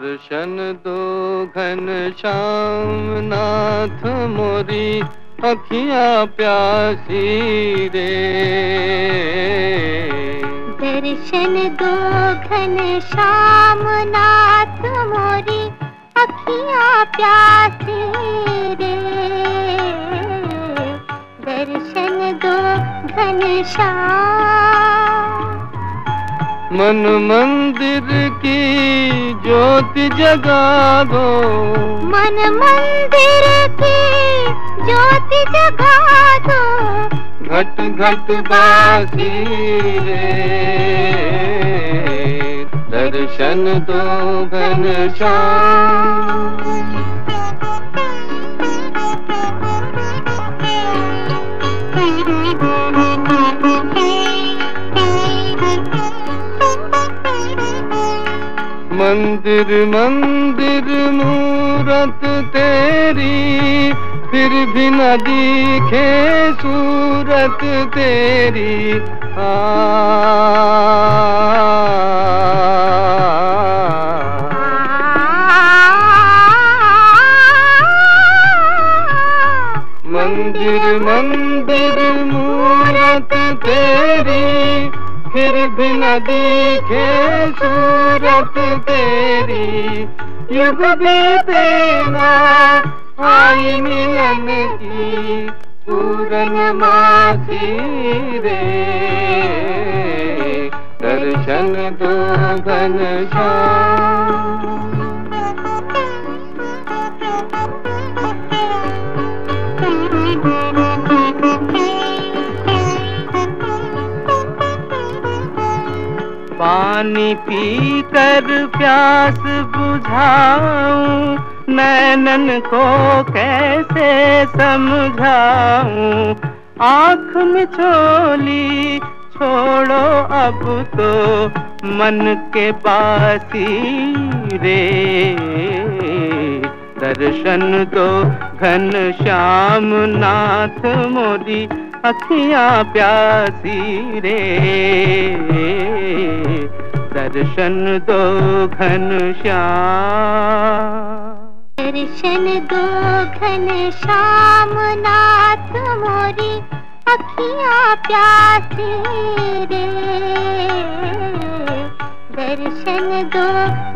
दर्शन दो घन श्याम नाथ मोरी, अखियाँ प्यासी रे। दर्शन दो घन श्याम नाथ मोरी, अखियाँ प्यासी रे। दर्शन दो घन श्याम मन मंदिर की ज्योति जगा दो। मन मंदिर की ज्योति जगा दो। घट घट बासी रे दर्शन दो घन श्याम मंदिर मंदिर मूरत तेरी, फिर भी न दिखे सूरत तेरी। आ। मंदिर मंदिर मूरत तेरी फिर भी न दिखे सूरत तेरी युग बीते ना आई मिलन की, पूरन मासी रे दर्शन दो घन श्याम पानी पीकर प्यास बुझाऊं, नैनन को कैसे समझाऊं? आँख में छोली छोड़ो अब तो मन के बासी रे। दर्शन दो घन श्याम नाथ मोदी, अखियाँ प्यासी रे। दर्शन दो घन श्याम। दर्शन दो घन श्याम, नाथ मोरी, अखिया प्यासी रे। दर्शन दो